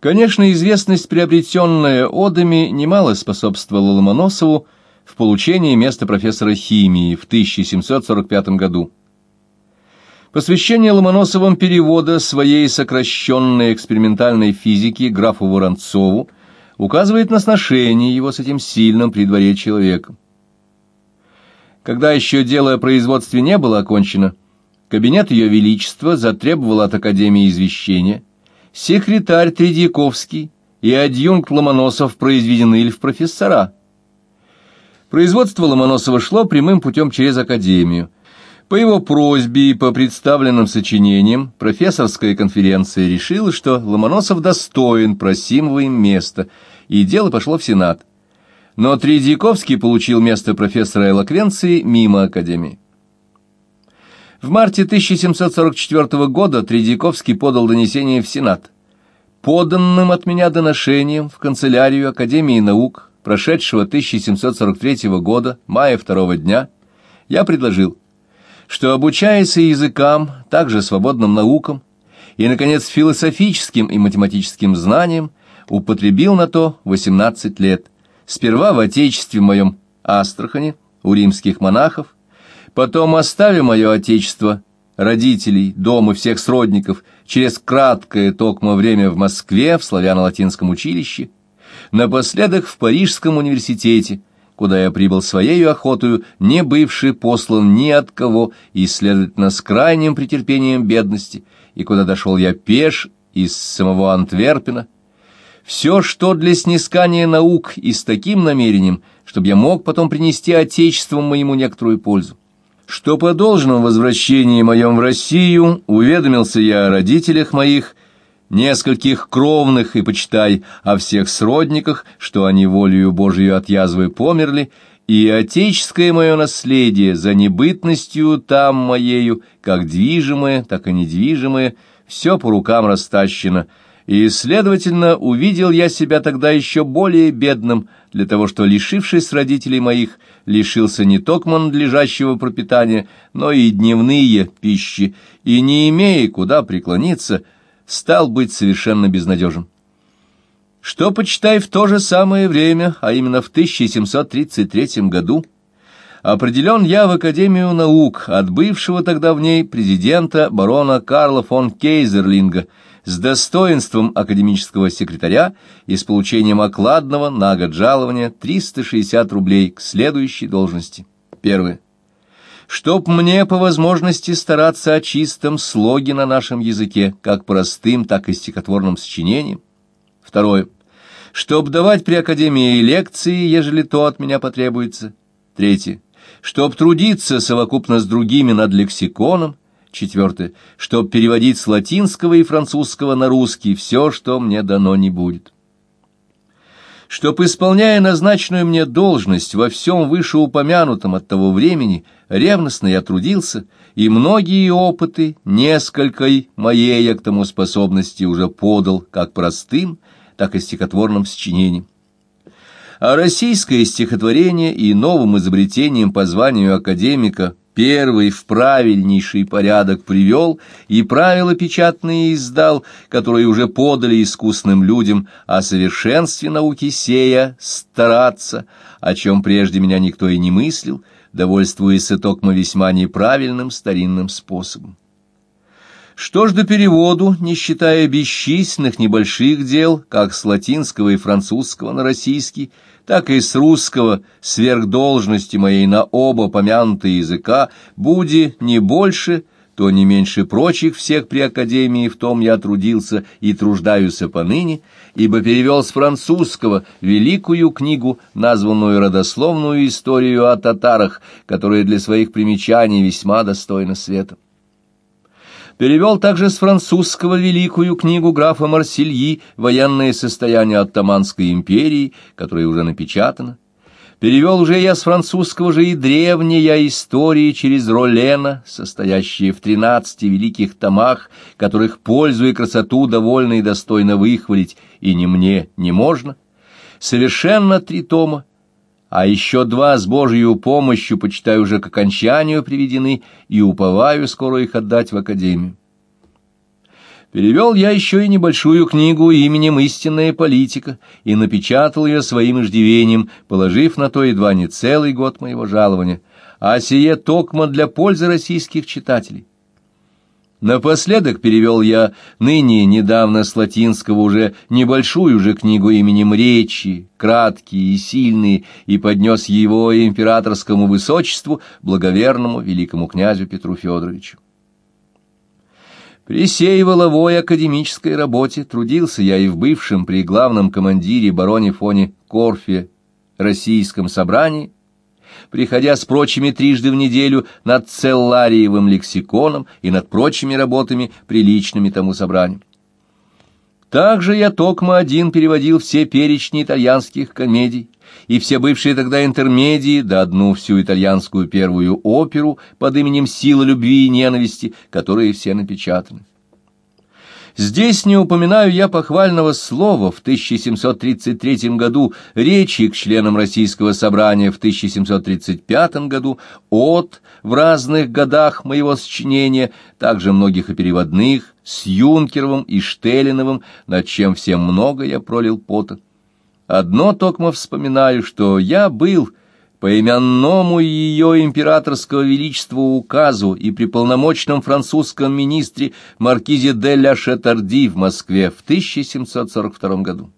Конечно, известность, приобретенная Одами, немало способствовала Ломоносову в получении места профессора химии в 1745 году. Посвящение Ломоносовым перевода своей сокращенной экспериментальной физики графу Воронцову указывает на сношение его с этим сильным при дворе человеком. Когда еще дело о производстве не было окончено, кабинет Ее Величества затребовал от Академии извещения, секретарь Тредьяковский и адъюнкт Ломоносов произведены в профессора. Производство Ломоносова шло прямым путем через Академию. По его просьбе и по представленным сочинениям профессорская конференция решила, что Ломоносов достоин просимого им места, и дело пошло в Сенат. Но Тредьяковский получил место профессора элоквенции мимо Академии. В марте 1744 года Тредьяковский подал донесение в Сенат. Поданным от меня доношением в канцелярию Академии наук, прошедшего 1743 года, мая второго дня, я предложил, что, обучаясь языкам, также свободным наукам и, наконец, философическим и математическим знаниям, употребил на то 18 лет, сперва в отечестве моем Астрахани, у римских монахов, Потом, оставив мое отечество, родителей, дом и всех сродников, через краткое токмо время в Москве, в славяно-латинском училище, напоследок в Парижском университете, куда я прибыл своей охотою, не бывший послан ни от кого и, следовательно, с крайним претерпением бедности, и куда дошел я пеш из самого Антверпена, все, что для снискания наук и с таким намерением, чтобы я мог потом принести отечеству моему некоторую пользу что по должном возвращении моем в Россию уведомился я о родителях моих, нескольких кровных и, почитай, о всех сродниках, что они волею Божию от язвы померли, и отеческое мое наследие за небытностью там моею, как движимое, так и недвижимое, все по рукам растащено, и, следовательно, увидел я себя тогда еще более бедным, для того, что, лишившись родителей моих, лишился не только надлежащего пропитания, но и дневные пищи, и, не имея куда преклониться, стал быть совершенно безнадежен. Что, почитай, в то же самое время, а именно в 1733 году, определен я в Академию наук от бывшего тогда в ней президента барона Карла фон Кейзерлинга – с достоинством академического секретаря и с получением окладного на год жалования 360 рублей к следующей должности. Первое. Чтоб мне по возможности стараться о чистом слоге на нашем языке, как простым, так и стихотворным сочинением. Второе. Чтоб давать при Академии лекции, ежели то от меня потребуется. Третье. Чтоб трудиться совокупно с другими над лексиконом, Четвертое. Чтоб переводить с латинского и французского на русский все, что мне дано не будет. Чтоб, исполняя назначенную мне должность во всем вышеупомянутом от того времени, ревностно я трудился, и многие опыты, несколькой моей я к тому способности уже подал как простым, так и стихотворным сочинением. А российское стихотворение и новым изобретением по званию академика первый в правильнейший порядок привел и правила печатные издал, которые уже подали искусным людям о совершенстве науки сея стараться, о чем прежде меня никто и не мыслил, довольствуясь итогмо весьма неправильным старинным способом. Что ж до переводу, не считая бесчисленных небольших дел, как с латинского и французского на российский, так и с русского сверхдолжности моей на оба помянутые языка, буди не больше, то не меньше прочих всех при Академии в том я трудился и труждаюся поныне, ибо перевел с французского великую книгу, названную родословную историю о татарах, которая для своих примечаний весьма достойна света перевел также с французского великую книгу графа Марсельи «Военное состояние Оттоманской империи», которая уже напечатана. Перевел уже я с французского же и древняя история через Ролена, состоящая в тринадцати великих томах, которых пользу и красоту довольно и достойно выхвалить, и ни мне не можно. Совершенно три тома, а еще два с Божьей помощью, почитаю, уже к окончанию приведены, и уповаю скоро их отдать в академию. Перевел я еще и небольшую книгу именем «Истинная политика» и напечатал ее своим иждивением, положив на то едва не целый год моего жалования, а сие токмо для пользы российских читателей. Напоследок перевел я ныне недавно с латинского уже небольшую же книгу именем «Речи», краткие и сильные, и поднес его императорскому высочеству, благоверному великому князю Петру Федоровичу. При сей воловой академической работе трудился я и в бывшем при главном командире бароне Фоне Корфе российском собрании, приходя с прочими трижды в неделю над целлариевым лексиконом и над прочими работами, приличными тому собранию. Также я токмо один переводил все перечни итальянских комедий и все бывшие тогда интермедии, да одну всю итальянскую первую оперу под именем «Сила любви и ненависти», которые все напечатаны. Здесь не упоминаю я похвального слова в 1733 году, речи к членам Российского собрания в 1735 году, от в разных годах моего сочинения, также многих и переводных, с Юнкеровым и Штелиновым, над чем всем много я пролил пота. Одно токмо вспоминаю, что я был по именному ее императорского величества указу и при полномочном французском министре маркизе де ля Шатарди в Москве в 1742 году.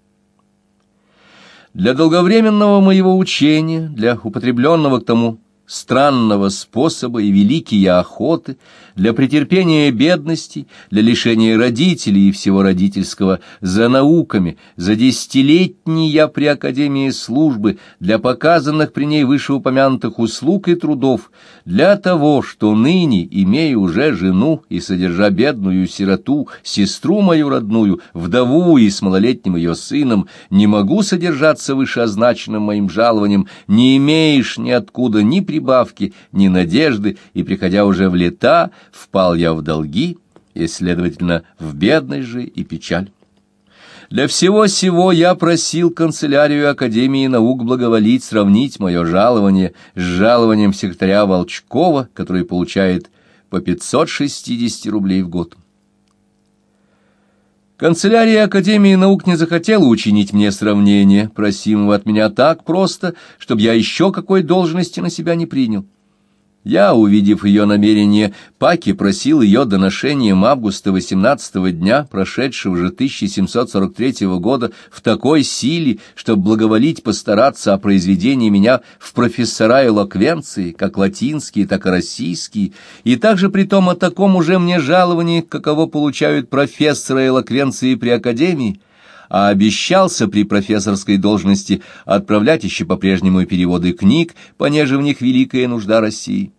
Для долговременного моего учения, для употребленного к тому странного способа и великие охоты, для претерпения бедности, для лишения родителей и всего родительского, за науками, за десятилетние я при Академии службы, для показанных при ней вышеупомянутых услуг и трудов, для того, что ныне, имея уже жену и содержа бедную сироту, сестру мою родную, вдову и с малолетним ее сыном, не могу содержаться вышеозначенным моим жалованием, не имеешь ниоткуда ни при прибавки, ни надежды, и, приходя уже в лета, впал я в долги, и, следовательно, в бедность же и печаль. Для всего сего я просил канцелярию Академии наук благоволить сравнить мое жалование с жалованием секретаря Волчкова, который получает по 560 рублей в год. Канцелярия Академии наук не захотела учинить мне сравнение, просимого от меня так просто, чтобы я еще какой должности на себя не принял. Я, увидев ее намерение, Паки просил ее доношением августа 18 дня, прошедшего же 1743 года, в такой силе, чтобы благоволить постараться о произведении меня в профессора элоквенции, как латинские, так и российские, и также при том о таком уже мне жаловании, каково получают профессоры элоквенции при Академии, а обещался при профессорской должности отправлять еще по-прежнему переводы книг, понеже в них великая нужда России.